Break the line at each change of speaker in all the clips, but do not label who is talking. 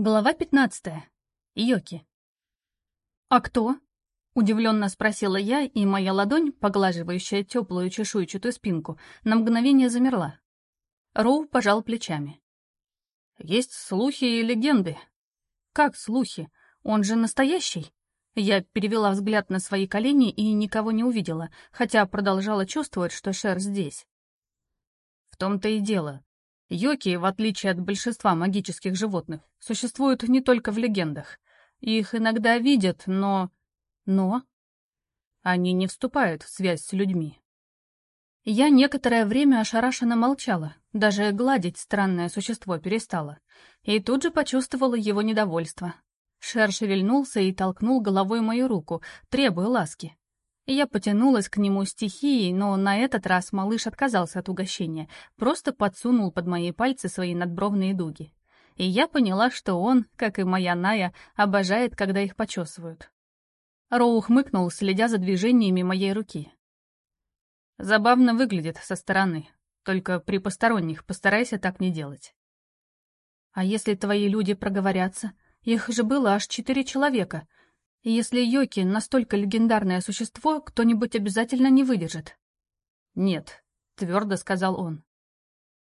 Глава пятнадцатая. Йоки. «А кто?» — удивленно спросила я, и моя ладонь, поглаживающая теплую чешуйчатую спинку, на мгновение замерла. Роу пожал плечами. «Есть слухи и легенды». «Как слухи? Он же настоящий?» Я перевела взгляд на свои колени и никого не увидела, хотя продолжала чувствовать, что Шер здесь.
«В том-то и дело. Йоки, в отличие от большинства магических животных, существуют не только в легендах. Их иногда видят, но... Но... Они не вступают в связь с людьми.
Я некоторое время ошарашенно молчала, даже гладить странное существо перестала. И тут же почувствовала его недовольство. Шер шевельнулся и толкнул головой мою руку, требуя ласки. Я потянулась к нему стихией, но на этот раз малыш отказался от угощения, просто подсунул под мои пальцы свои надбровные дуги. И я поняла, что он, как и моя Ная, обожает, когда их почесывают. Роу хмыкнул, следя за движениями моей руки.
«Забавно выглядит со стороны, только при посторонних постарайся так не делать».
«А если твои люди проговорятся? Их же было аж четыре человека», если Йоки настолько легендарное существо, кто-нибудь обязательно не выдержит.
«Нет», — твердо сказал он.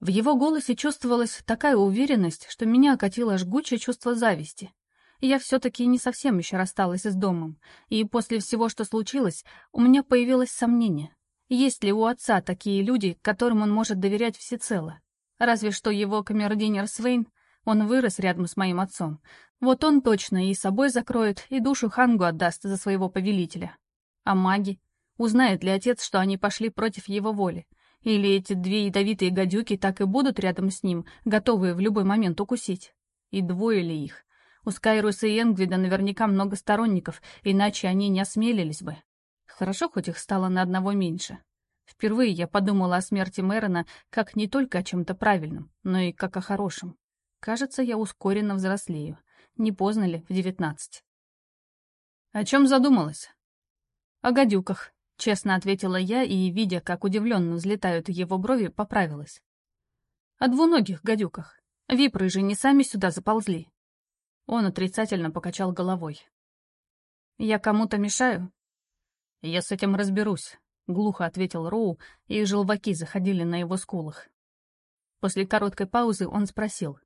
В его голосе чувствовалась такая уверенность, что меня окатило жгучее чувство зависти. Я все-таки не совсем еще рассталась с домом, и после всего, что случилось, у меня появилось сомнение. Есть ли у отца такие люди, которым он может доверять всецело? Разве что его камердинер Свейн, он вырос рядом с моим отцом, вот он точно и собой закроет, и душу Хангу отдаст за своего повелителя. А маги? Узнает ли отец, что они пошли против его воли? Или эти две ядовитые гадюки так и будут рядом с ним, готовые в любой момент укусить? И двое ли их? У Скайруса и Энгвида наверняка много сторонников, иначе они не осмелились бы. Хорошо, хоть их стало на одного меньше. Впервые я подумала о смерти Мэрона как не только о чем-то правильном, но и как о хорошем. Кажется, я ускоренно взрослею. Не поздно ли в девятнадцать?
«О чем задумалась?»
«О гадюках», — честно ответила я и, видя, как удивленно взлетают его брови, поправилась. «О двуногих гадюках. Випры же не сами сюда заползли». Он отрицательно покачал головой. «Я кому-то мешаю?»
«Я с этим разберусь», — глухо ответил Роу, и желваки заходили на его скулах.
После короткой паузы он спросил.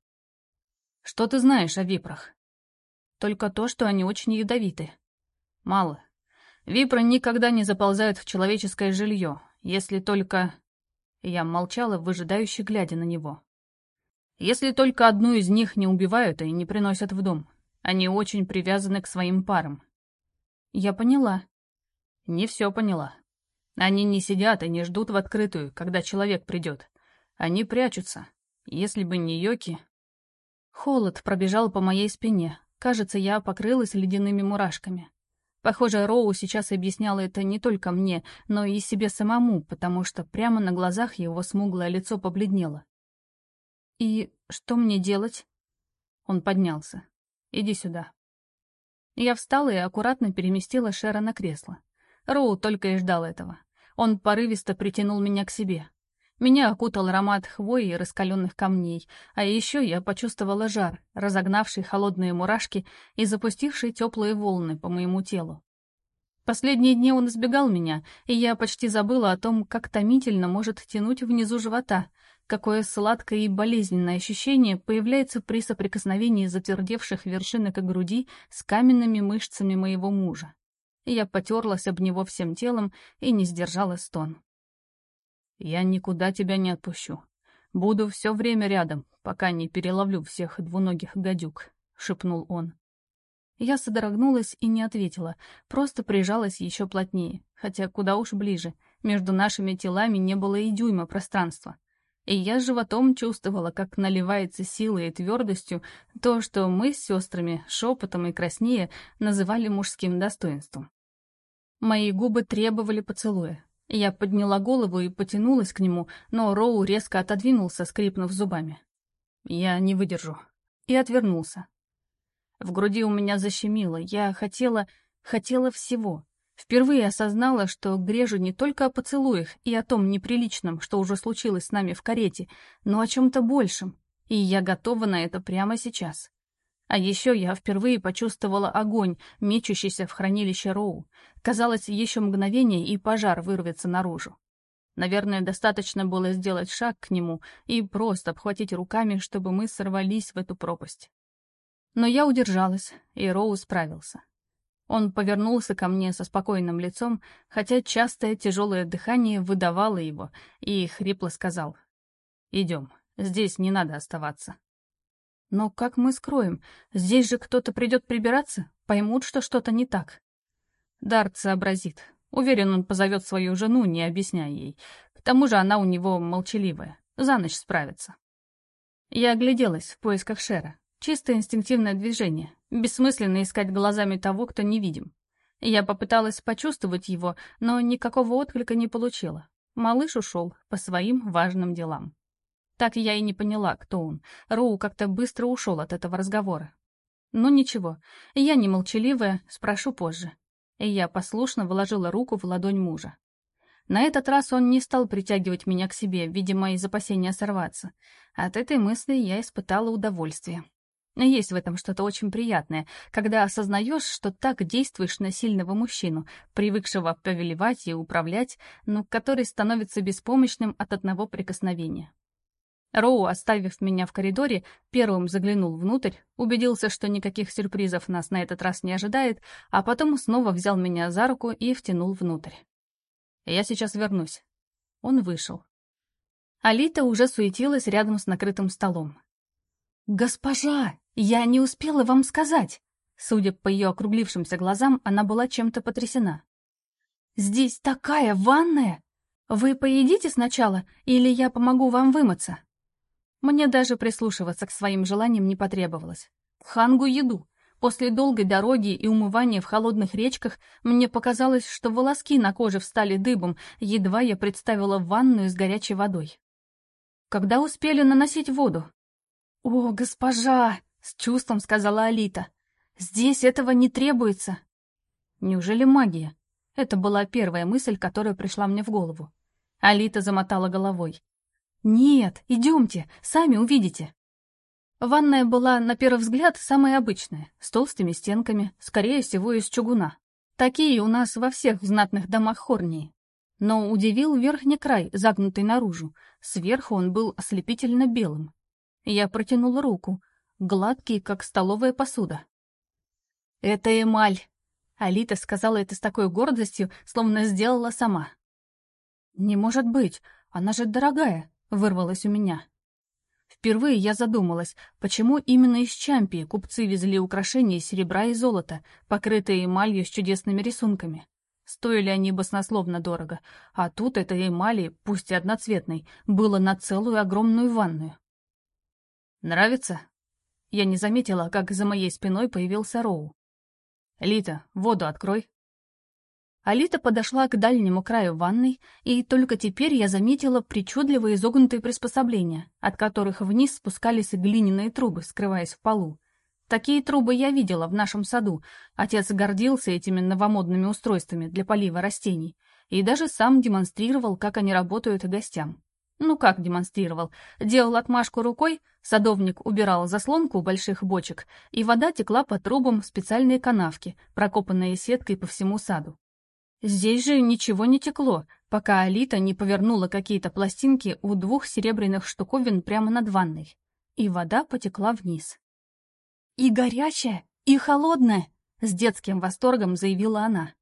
«Что ты знаешь о випрах?»
Только то, что они очень ядовиты.
Мало. Випры никогда не заползают в человеческое жилье, если только... Я молчала, выжидающе глядя на него. Если только одну из них не убивают и не приносят в дом. Они очень привязаны к своим парам.
Я поняла.
Не все поняла. Они не сидят и не ждут в открытую, когда человек придет. Они прячутся. Если бы не Йоки...
Холод пробежал по моей спине, Кажется, я покрылась ледяными мурашками. Похоже, Роу сейчас объяснял это не только мне, но и себе самому, потому что прямо на глазах его смуглое лицо побледнело. «И что мне делать?» Он поднялся. «Иди сюда». Я встала и аккуратно переместила Шера на кресло. Роу только и ждал этого. Он порывисто притянул меня к себе. Меня окутал аромат хвои и раскаленных камней, а еще я почувствовала жар, разогнавший холодные мурашки и запустивший теплые волны по моему телу. Последние дни он избегал меня, и я почти забыла о том, как томительно может тянуть внизу живота, какое сладкое и болезненное ощущение появляется при соприкосновении затвердевших вершинок и груди с каменными мышцами моего мужа. Я потерлась об него всем телом и не сдержала стон.
Я никуда тебя не отпущу. Буду все время рядом, пока не переловлю всех двуногих гадюк», — шепнул он.
Я содрогнулась и не ответила, просто прижалась еще плотнее, хотя куда уж ближе. Между нашими телами не было и дюйма пространства. И я животом чувствовала, как наливается силой и твердостью то, что мы с сестрами шепотом и краснее называли мужским достоинством. Мои губы требовали поцелуя, я подняла голову и потянулась к нему, но Роу резко отодвинулся, скрипнув зубами.
«Я не выдержу».
И отвернулся. В груди у меня защемило. Я хотела... хотела всего. Впервые осознала, что грежу не только о поцелуях и о том неприличном, что уже случилось с нами в карете, но о чем-то большем. И я готова на это прямо сейчас. А еще я впервые почувствовала огонь, мечущийся в хранилище Роу. Казалось, еще мгновение, и пожар вырвется наружу. Наверное, достаточно было сделать шаг к нему и просто обхватить руками, чтобы мы сорвались в эту пропасть. Но я удержалась, и Роу справился. Он повернулся ко мне со спокойным лицом, хотя частое тяжелое дыхание выдавало его, и хрипло сказал. «Идем, здесь не надо оставаться». «Но как мы скроем? Здесь же кто-то придет прибираться, поймут, что что-то не так». Дарт сообразит. Уверен, он позовет свою жену, не объясняя ей. К тому же она у него молчаливая, за ночь справится. Я огляделась в поисках Шера. Чисто инстинктивное движение. Бессмысленно искать глазами того, кто не видим. Я попыталась почувствовать его, но никакого отклика не получила. Малыш ушел по своим важным делам. Так я и не поняла, кто он. Роу как-то быстро ушел от этого разговора. Ну ничего, я не молчаливая, спрошу позже. И я послушно вложила руку в ладонь мужа. На этот раз он не стал притягивать меня к себе, видимо, из опасения сорваться. От этой мысли я испытала удовольствие. Есть в этом что-то очень приятное, когда осознаешь, что так действуешь на сильного мужчину, привыкшего повелевать и управлять, но который становится беспомощным от одного прикосновения. Роу, оставив меня в коридоре, первым заглянул внутрь, убедился, что никаких сюрпризов нас на этот раз не ожидает, а потом снова взял меня за руку и втянул внутрь. «Я сейчас вернусь». Он вышел. Алита уже суетилась рядом с накрытым столом. «Госпожа!» «Я не успела вам сказать!» Судя по ее округлившимся глазам, она была чем-то потрясена. «Здесь такая ванная! Вы поедите сначала, или я помогу вам вымыться?» Мне даже прислушиваться к своим желаниям не потребовалось. Хангу еду. После долгой дороги и умывания в холодных речках мне показалось, что волоски на коже встали дыбом, едва я представила ванную с горячей водой. Когда успели наносить воду? «О, госпожа!» С чувством сказала Алита. «Здесь этого не требуется». Неужели магия? Это была первая мысль, которая пришла мне в голову. Алита замотала головой. «Нет, идемте, сами увидите». Ванная была, на первый взгляд, самая обычная, с толстыми стенками, скорее всего, из чугуна. Такие у нас во всех знатных домах Хорнии. Но удивил верхний край, загнутый наружу. Сверху он был ослепительно белым. Я протянула руку, гладкий, как столовая посуда. «Это эмаль», — Алита сказала это с такой гордостью, словно сделала сама. «Не может быть, она же дорогая», — вырвалась у меня. Впервые я задумалась, почему именно из Чампии купцы везли украшения из серебра и золота, покрытые эмалью с чудесными рисунками. Стоили они баснословно дорого, а тут этой эмали, пусть и одноцветной, было на целую огромную ванную. «Нравится?» Я не заметила, как за моей спиной появился Роу. «Лита, воду открой». Алита подошла к дальнему краю ванной, и только теперь я заметила причудливо изогнутые приспособления, от которых вниз спускались глиняные трубы, скрываясь в полу. Такие трубы я видела в нашем саду. Отец гордился этими новомодными устройствами для полива растений и даже сам демонстрировал, как они работают гостям. Ну как демонстрировал? Делал отмашку рукой, садовник убирал заслонку у больших бочек, и вода текла по трубам в специальные канавки, прокопанные сеткой по всему саду. Здесь же ничего не текло, пока Алита не повернула какие-то пластинки у двух серебряных штуковин прямо над ванной, и вода потекла вниз. «И горячая, и холодная!» — с детским восторгом заявила она.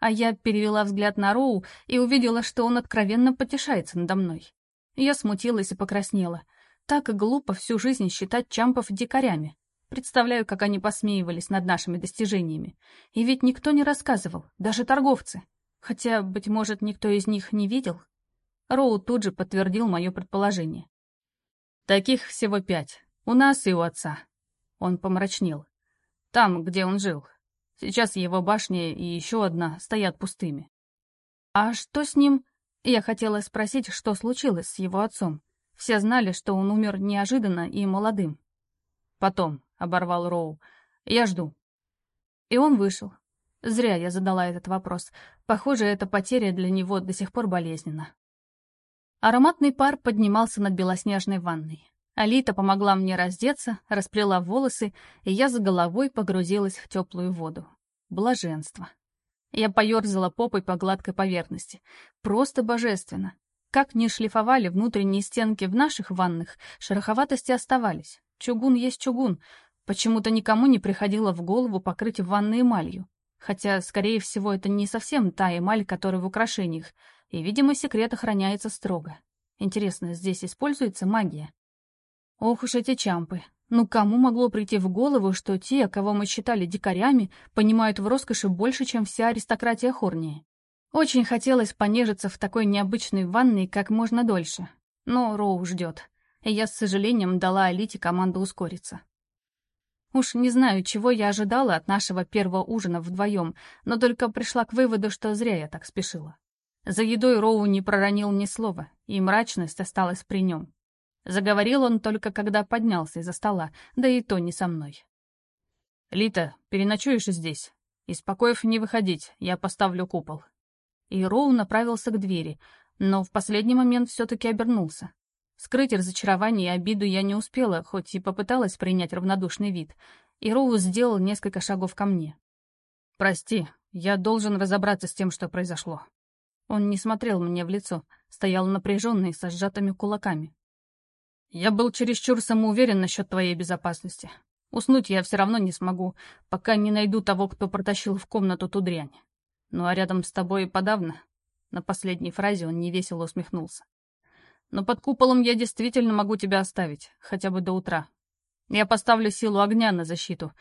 А я перевела взгляд на Роу и увидела, что он откровенно потешается надо мной. Я смутилась и покраснела. Так глупо всю жизнь считать чампов дикарями. Представляю, как они посмеивались над нашими достижениями. И ведь никто не рассказывал, даже торговцы. Хотя, быть может, никто из них не видел. Роу тут же подтвердил мое предположение. Таких всего пять. У нас и у отца. Он помрачнел. Там, где он жил. Сейчас его башня и еще одна стоят пустыми. А что с ним? Я хотела спросить, что случилось с его отцом. Все знали, что он умер неожиданно и молодым. «Потом», — оборвал Роу, — «я жду». И он вышел. Зря я задала этот вопрос. Похоже, эта потеря для него до сих пор болезненна. Ароматный пар поднимался над белоснежной ванной. Алита помогла мне раздеться, расплела волосы, и я за головой погрузилась в теплую воду. Блаженство. Я поерзала попой по гладкой поверхности. Просто божественно. Как ни шлифовали внутренние стенки в наших ваннах, шероховатости оставались. Чугун есть чугун. Почему-то никому не приходило в голову покрыть ванны эмалью. Хотя, скорее всего, это не совсем та эмаль, которая в украшениях, и, видимо, секрет охраняется строго. Интересно, здесь используется магия? Ох уж эти чампы. Ну кому могло прийти в голову, что те, кого мы считали дикарями, понимают в роскоши больше, чем вся аристократия Хорнии? Очень хотелось понежиться в такой необычной ванной как можно дольше. Но Роу ждет. И я с сожалением дала Алите команду ускориться. Уж не знаю, чего я ожидала от нашего первого ужина вдвоем, но только пришла к выводу, что зря я так спешила. За едой Роу не проронил ни слова, и мрачность осталась при нем. Заговорил он только когда поднялся из-за стола, да и то не со мной. «Лита, переночуешь здесь? Из покоев не выходить, я поставлю купол». И Роу направился к двери, но в последний момент все-таки обернулся. Скрыть разочарование и обиду я не успела, хоть и попыталась принять равнодушный вид, и Роу сделал несколько шагов ко мне. «Прости, я должен разобраться с тем, что произошло». Он не смотрел мне в лицо, стоял напряженный, со сжатыми кулаками. Я был чересчур самоуверен насчет твоей безопасности. Уснуть я все равно не смогу, пока не найду того, кто протащил в комнату ту дрянь. Ну а рядом с тобой и подавно. На последней фразе он невесело усмехнулся. Но под куполом я действительно могу тебя оставить, хотя бы до утра. Я поставлю силу огня на защиту.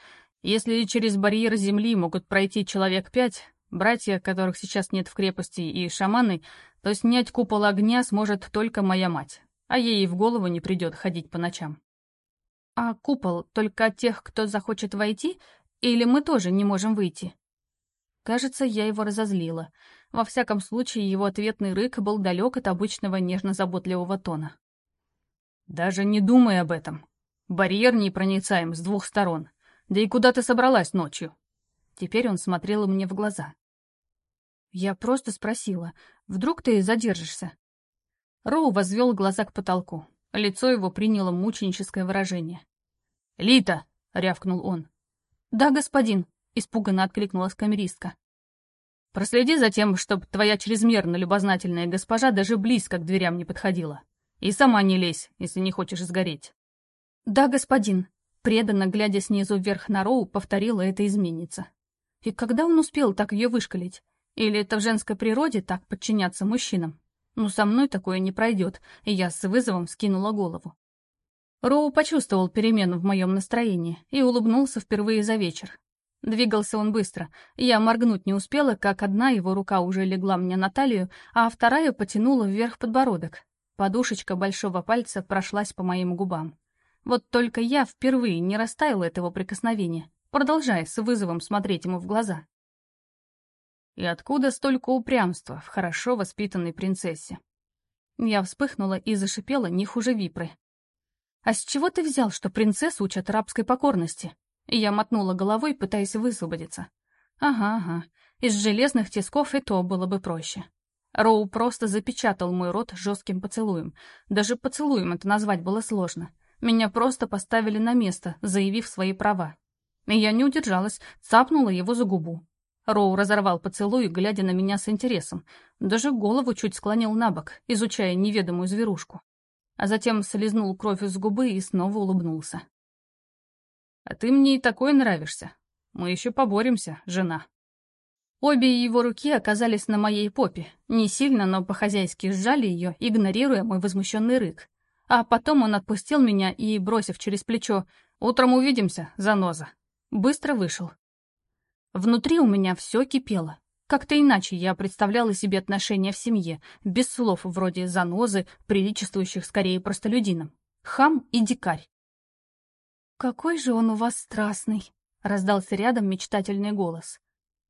Если через барьер земли могут пройти человек пять, братья, которых сейчас нет в крепости, и шаманы, то снять купол огня сможет только моя мать а ей и в голову не придет ходить по ночам. А купол только от тех, кто захочет войти, или мы тоже не можем выйти? Кажется, я его разозлила. Во всяком случае, его ответный рык был далек от обычного нежно-заботливого тона. «Даже не думай об этом. Барьер непроницаем с двух сторон. Да и куда ты собралась ночью?» Теперь он смотрел мне в глаза. Я просто спросила, вдруг ты задержишься? Роу возвел глаза к потолку. Лицо его приняло мученическое выражение. «Лита!» — рявкнул он. «Да, господин!» — испуганно откликнулась камеристка. «Проследи за тем, чтобы твоя чрезмерно любознательная госпожа даже близко к дверям не подходила. И сама не лезь, если не хочешь сгореть». «Да, господин!» — преданно, глядя снизу вверх на Роу, повторила эта изменница. «И когда он успел так ее вышкалить? Или это в женской природе так подчиняться мужчинам?» Ну, со мной такое не пройдет, и я с вызовом скинула голову. Роу почувствовал перемену в моем настроении и улыбнулся впервые за вечер. Двигался он быстро. Я моргнуть не успела, как одна его рука уже легла мне на талию, а вторая потянула вверх подбородок. Подушечка большого пальца прошлась по моим губам. Вот только я впервые не растаяла этого прикосновения, продолжая с вызовом смотреть ему в глаза. И откуда столько упрямства в хорошо воспитанной принцессе? Я вспыхнула и зашипела не хуже випры. «А с чего ты взял, что принцесс учат рабской покорности?» Я мотнула головой, пытаясь высвободиться. «Ага, ага, из железных тисков и то было бы проще». Роу просто запечатал мой рот жестким поцелуем. Даже поцелуем это назвать было сложно. Меня просто поставили на место, заявив свои права. И я не удержалась, цапнула его за губу. Роу разорвал поцелуй, глядя на меня с интересом. Даже голову чуть склонил на бок, изучая неведомую зверушку. А затем слезнул кровь из губы и снова улыбнулся. «А ты мне и такой нравишься. Мы еще поборемся, жена». Обе его руки оказались на моей попе, не сильно, но по-хозяйски сжали ее, игнорируя мой возмущенный рык. А потом он отпустил меня и, бросив через плечо, «Утром увидимся, заноза», быстро вышел. Внутри у меня все кипело. Как-то иначе я представляла себе отношения в семье, без слов вроде занозы, приличествующих скорее простолюдинам. Хам и дикарь. «Какой же он у вас страстный!» — раздался рядом мечтательный голос.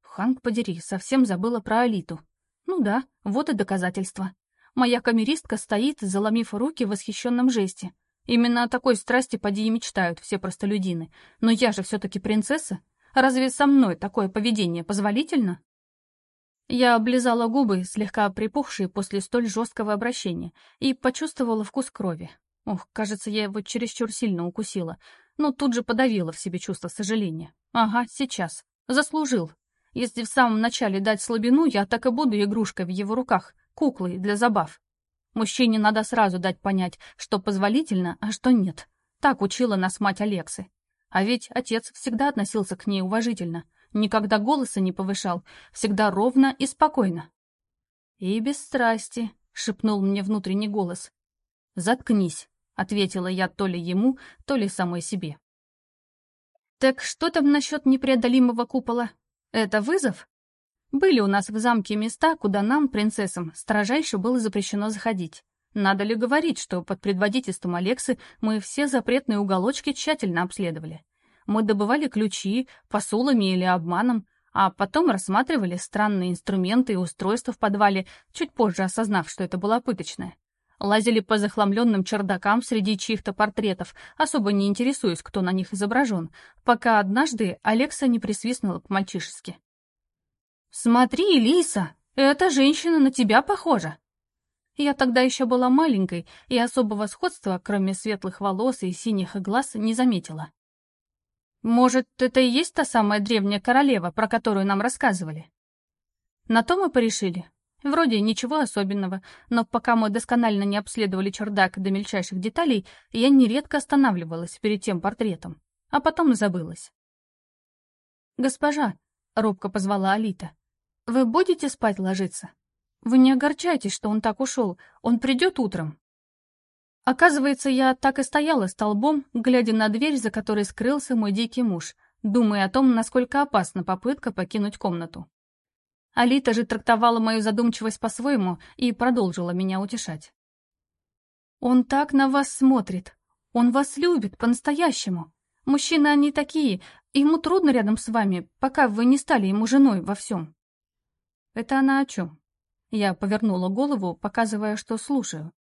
Ханг, подери, совсем забыла про Алиту. Ну да, вот и доказательство. Моя камеристка стоит, заломив руки в восхищенном жесте. Именно о такой страсти поди и мечтают все простолюдины. Но я же все-таки принцесса, Разве со мной такое поведение позволительно? Я облизала губы, слегка припухшие после столь жесткого обращения, и почувствовала вкус крови. Ох, кажется, я его чересчур сильно укусила, но тут же подавила в себе чувство сожаления. Ага, сейчас. Заслужил. Если в самом начале дать слабину, я так и буду игрушкой в его руках, куклой для забав. Мужчине надо сразу дать понять, что позволительно, а что нет. Так учила нас мать Алексы. А ведь отец всегда относился к ней уважительно, никогда голоса не повышал, всегда ровно и спокойно. «И без страсти», — шепнул мне внутренний голос. «Заткнись», — ответила я то ли ему, то ли самой себе. «Так что там насчет непреодолимого купола? Это вызов?» Были у нас в замке места, куда нам, принцессам, строжайше было запрещено заходить. Надо ли говорить, что под предводительством Алексы мы все запретные уголочки тщательно обследовали. Мы добывали ключи, посулами или обманом, а потом рассматривали странные инструменты и устройства в подвале, чуть позже осознав, что это было пыточное. Лазили по захламленным чердакам среди чьих-то портретов, особо не интересуясь, кто на них изображен, пока однажды Алекса не присвистнула по-мальчишески. «Смотри, Лиса, эта женщина на тебя похожа!» Я тогда еще была маленькой и особого сходства, кроме светлых волос и синих глаз, не заметила. Может, это и есть та самая древняя королева, про которую нам рассказывали? На то мы порешили. Вроде ничего особенного, но пока мы досконально не обследовали чердак до мельчайших деталей, я нередко останавливалась перед тем портретом, а потом забылась. «Госпожа», — робко позвала Алита, — «вы будете спать ложиться?» Вы не огорчайтесь, что он так ушел. Он придет утром. Оказывается, я так и стояла столбом, глядя на дверь, за которой скрылся мой дикий муж, думая о том, насколько опасна попытка покинуть комнату. Алита же трактовала мою задумчивость по-своему и продолжила меня утешать. «Он так на вас смотрит. Он вас любит по-настоящему. Мужчины они такие, ему трудно рядом с вами, пока вы не стали ему женой во всем». «Это она о чем?» Я повернула голову, показывая, что слушаю.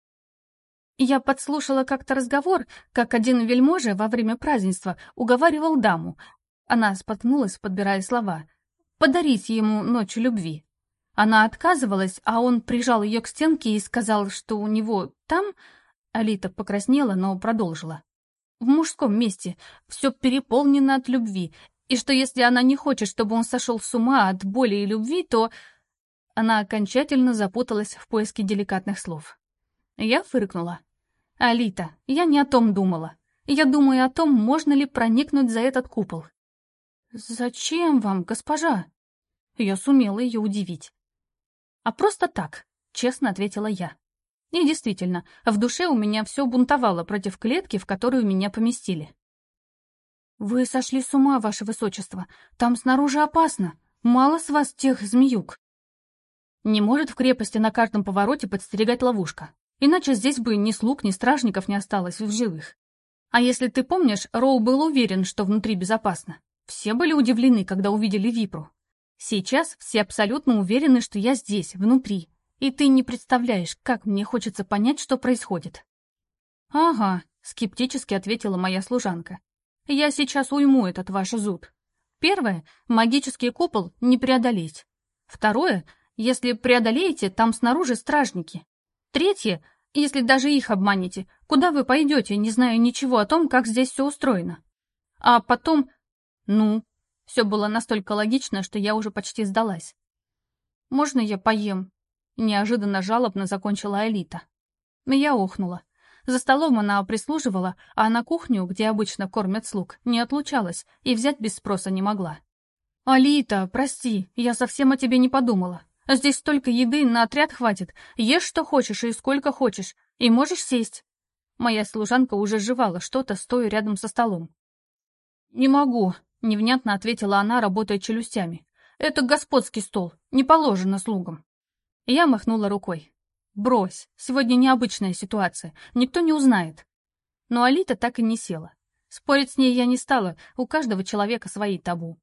Я подслушала как-то разговор, как один вельможа во время празднества уговаривал даму. Она споткнулась, подбирая слова. Подарить ему ночь любви. Она отказывалась, а он прижал ее к стенке и сказал, что у него там... Алита покраснела, но продолжила. В мужском месте все переполнено от любви, и что если она не хочет, чтобы он сошел с ума от боли и любви, то она окончательно запуталась в поиске деликатных слов. Я фыркнула. «Алита, я не о том думала. Я думаю о том, можно ли проникнуть за этот купол». «Зачем вам, госпожа?» Я сумела ее удивить. «А просто так», — честно ответила я. И действительно, в душе у меня все бунтовало против клетки, в которую меня поместили. «Вы сошли с ума, ваше высочество. Там снаружи опасно. Мало с вас тех змеюк». Не может в крепости на каждом повороте подстерегать ловушка. Иначе здесь бы ни слуг, ни стражников не осталось в живых. А если ты помнишь, Роу был уверен, что внутри безопасно. Все были удивлены, когда увидели Випру. Сейчас все абсолютно уверены, что я здесь, внутри. И ты не представляешь, как мне хочется понять, что происходит. «Ага», — скептически ответила моя служанка. «Я сейчас уйму этот ваш зуд. Первое — магический купол не преодолеть. Второе если преодолеете, там снаружи стражники. Третье, если даже их обманете, куда вы пойдете, не зная ничего о том, как здесь все устроено? А потом... Ну, все было настолько логично, что я уже почти сдалась. «Можно я поем?» Неожиданно жалобно закончила Элита. Я охнула. За столом она прислуживала, а на кухню, где обычно кормят слуг, не отлучалась и взять без спроса не могла. «Алита, прости, я совсем о тебе не подумала. Здесь столько еды, на отряд хватит. Ешь, что хочешь и сколько хочешь. И можешь сесть. Моя служанка уже жевала что-то, стоя рядом со столом. «Не могу», — невнятно ответила она, работая челюстями. «Это господский стол, не положено слугам». Я махнула рукой. «Брось, сегодня необычная ситуация, никто не узнает». Но Алита так и не села. Спорить с ней я не стала, у каждого человека свои табу.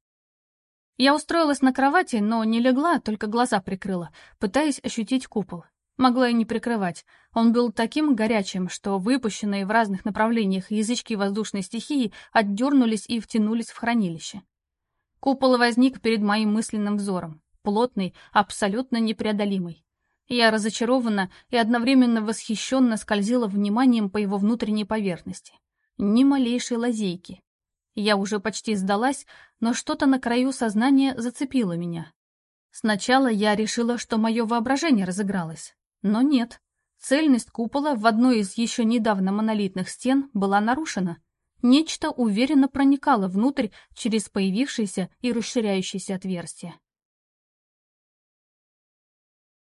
Я устроилась на кровати, но не легла, только глаза прикрыла, пытаясь ощутить купол. Могла и не прикрывать. Он был таким горячим, что выпущенные в разных направлениях язычки воздушной стихии отдернулись и втянулись в хранилище. Купол возник перед моим мысленным взором. Плотный, абсолютно непреодолимый. Я разочарованно и одновременно восхищенно скользила вниманием по его внутренней поверхности. Ни малейшей лазейки. Я уже почти сдалась, но что-то на краю сознания зацепило меня. Сначала я решила, что мое воображение разыгралось. Но нет. Цельность купола в одной из еще недавно монолитных стен была нарушена. Нечто уверенно проникало внутрь через появившееся и расширяющееся отверстие.